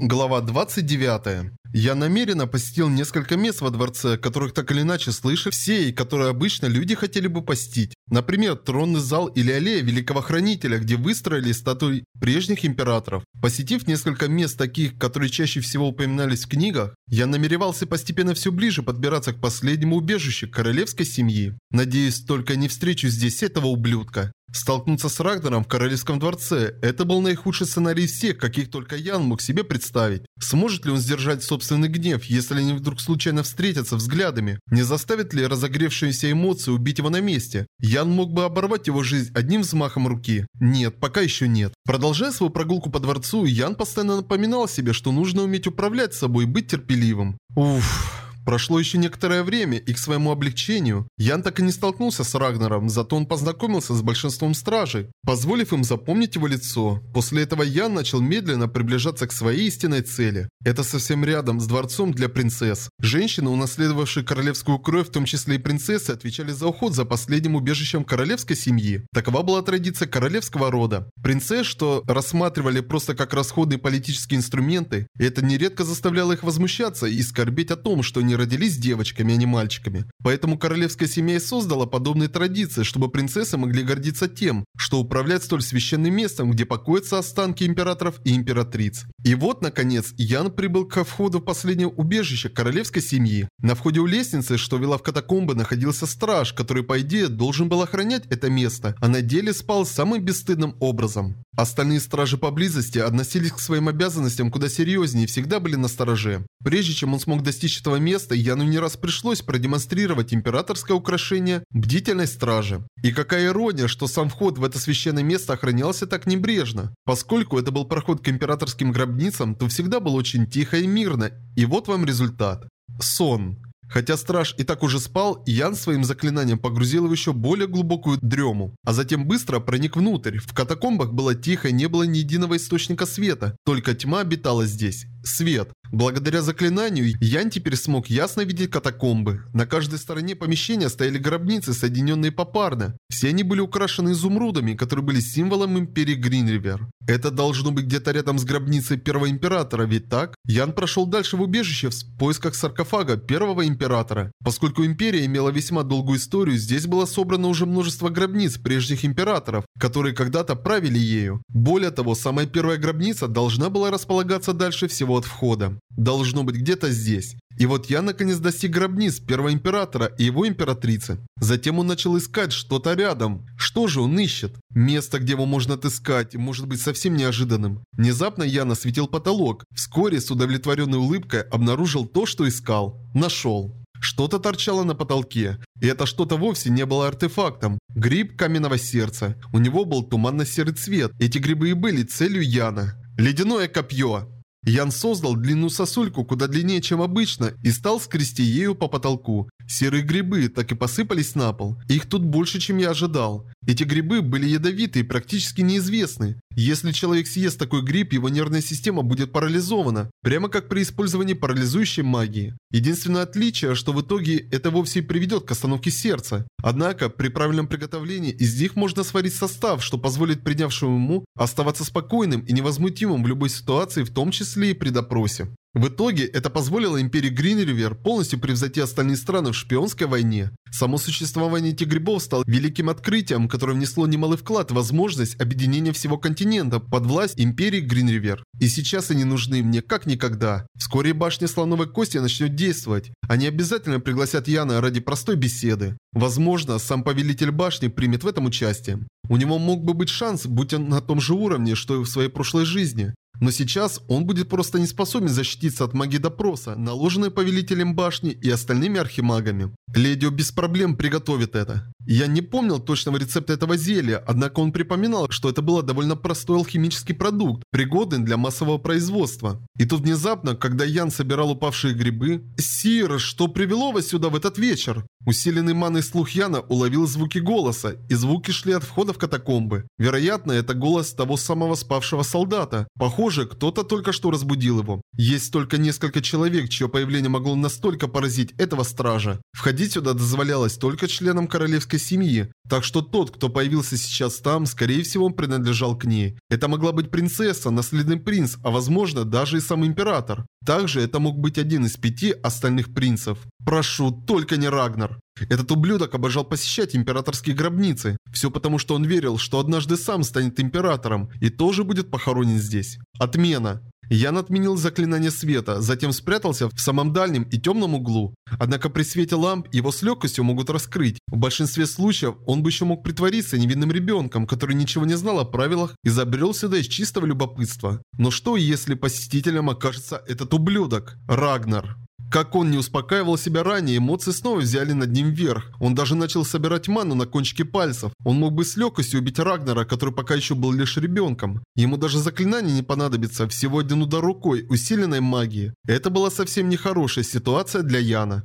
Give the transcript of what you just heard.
Глава 29. Я намеренно посетил несколько мест во дворце, которых так или иначе слышали все и которые обычно люди хотели бы посетить. Например, тронный зал или аллея Великого Хранителя, где выстроили статуи прежних императоров. Посетив несколько мест таких, которые чаще всего упоминались в книгах, я намеревался постепенно все ближе подбираться к последнему убежищу королевской семьи. Надеюсь, только не встречу здесь этого ублюдка. Столкнуться с Рагнером в королевском дворце – это был наихудший сценарий всех, каких только Ян мог себе представить. Сможет ли он сдержать собственный гнев, если они вдруг случайно встретятся взглядами? Не заставит ли разогревшиеся эмоции убить его на месте? Ян мог бы оборвать его жизнь одним взмахом руки. Нет, пока еще нет. Продолжая свою прогулку по дворцу, Ян постоянно напоминал себе, что нужно уметь управлять собой и быть терпеливым. Уф... Прошло еще некоторое время, и к своему облегчению Ян так и не столкнулся с Рагнером, зато он познакомился с большинством стражей, позволив им запомнить его лицо. После этого Ян начал медленно приближаться к своей истинной цели. Это совсем рядом с дворцом для принцесс. Женщины, унаследовавшие королевскую кровь, в том числе и принцессы, отвечали за уход за последним убежищем королевской семьи. Такова была традиция королевского рода. Принцесс, что рассматривали просто как расходные политические инструменты, это нередко заставляло их возмущаться и скорбеть о том, что они родились девочками, а не мальчиками. Поэтому королевская семья создала подобные традиции, чтобы принцессы могли гордиться тем, что управляют столь священным местом, где покоятся останки императоров и императриц. И вот, наконец, Ян прибыл ко входу в последнее убежище королевской семьи. На входе у лестницы, что вела в катакомбы, находился страж, который, по идее, должен был охранять это место, а на деле спал самым бесстыдным образом. Остальные стражи поблизости относились к своим обязанностям куда серьезнее и всегда были на стороже. Прежде чем он смог достичь этого места, Яну не раз пришлось продемонстрировать императорское украшение «Бдительность стражи». И какая ирония, что сам вход в это священное место охранялся так небрежно. Поскольку это был проход к императорским гробницам, то всегда был очень тихо и мирно. И вот вам результат. Сон. Хотя страж и так уже спал, Ян своим заклинанием погрузил его еще более глубокую дрему, а затем быстро проник внутрь. В катакомбах было тихо, не было ни единого источника света, только тьма обитала здесь. Свет. Благодаря заклинанию Ян теперь смог ясно видеть катакомбы. На каждой стороне помещения стояли гробницы, соединенные попарно. Все они были украшены изумрудами, которые были символом Империи Гринривер. Это должно быть где-то рядом с гробницей Первого Императора, ведь так? Ян прошел дальше в убежище в поисках саркофага Первого Императора. Поскольку Империя имела весьма долгую историю, здесь было собрано уже множество гробниц прежних Императоров, которые когда-то правили ею. Более того, самая первая гробница должна была располагаться дальше всего от входа. Должно быть где-то здесь. И вот я наконец достиг гробниц первого императора и его императрицы. Затем он начал искать что-то рядом. Что же он ищет? Место, где его можно отыскать, может быть совсем неожиданным. Внезапно я насветил потолок. Вскоре с удовлетворенной улыбкой обнаружил то, что искал. Нашел. Что-то торчало на потолке, и это что-то вовсе не было артефактом. Гриб каменного сердца. У него был туманно-серый цвет. Эти грибы и были целью Яна. Ледяное копье. Ян создал длинную сосульку куда длиннее, чем обычно, и стал скрести ею по потолку. Серые грибы так и посыпались на пол. Их тут больше, чем я ожидал. Эти грибы были ядовиты и практически неизвестны. Если человек съест такой гриб, его нервная система будет парализована, прямо как при использовании парализующей магии. Единственное отличие, что в итоге это вовсе и приведет к остановке сердца. Однако, при правильном приготовлении из них можно сварить состав, что позволит принявшему ему оставаться спокойным и невозмутимым в любой ситуации, в том числе и при допросе. В итоге это позволило империи Гринривер полностью превзойти остальные страны в шпионской войне. Само существование этих грибов стало великим открытием, которое внесло немалый вклад в возможность объединения всего континента под власть империи Гринривер. И сейчас они нужны мне как никогда. Вскоре башня слоновой кости начнет действовать. Они обязательно пригласят Яна ради простой беседы. Возможно, сам повелитель башни примет в этом участие. У него мог бы быть шанс, будь он на том же уровне, что и в своей прошлой жизни. Но сейчас он будет просто не способен защититься от магии допроса, наложенной повелителем башни и остальными архимагами. Ледио без проблем приготовит это. Я не помнил точного рецепта этого зелья, однако он припоминал, что это был довольно простой алхимический продукт, пригодный для массового производства. И тут внезапно, когда Ян собирал упавшие грибы, «Сир, что привело вас сюда в этот вечер?» Усиленный маной слух Яна уловил звуки голоса, и звуки шли от входа в катакомбы. Вероятно, это голос того самого спавшего солдата. Похоже, кто-то только что разбудил его. Есть только несколько человек, чье появление могло настолько поразить этого стража. Входить сюда дозволялось только членам королевской семьи, так что тот, кто появился сейчас там, скорее всего, принадлежал к ней. Это могла быть принцесса, наследный принц, а возможно, даже и сам император. Также это мог быть один из пяти остальных принцев. Прошу, только не Рагнар. Этот ублюдок обожал посещать императорские гробницы. Все потому, что он верил, что однажды сам станет императором и тоже будет похоронен здесь. Отмена. Ян отменил заклинание света, затем спрятался в самом дальнем и темном углу. Однако при свете ламп его с легкостью могут раскрыть. В большинстве случаев он бы еще мог притвориться невинным ребенком, который ничего не знал о правилах и забрел сюда из чистого любопытства. Но что если посетителем окажется этот ублюдок? Рагнар. Как он не успокаивал себя ранее, эмоции снова взяли над ним вверх. Он даже начал собирать ману на кончике пальцев. Он мог бы с легкостью убить Рагнара, который пока еще был лишь ребенком. Ему даже заклинание не понадобится, всего один удар рукой, усиленной магии. Это была совсем нехорошая ситуация для Яна.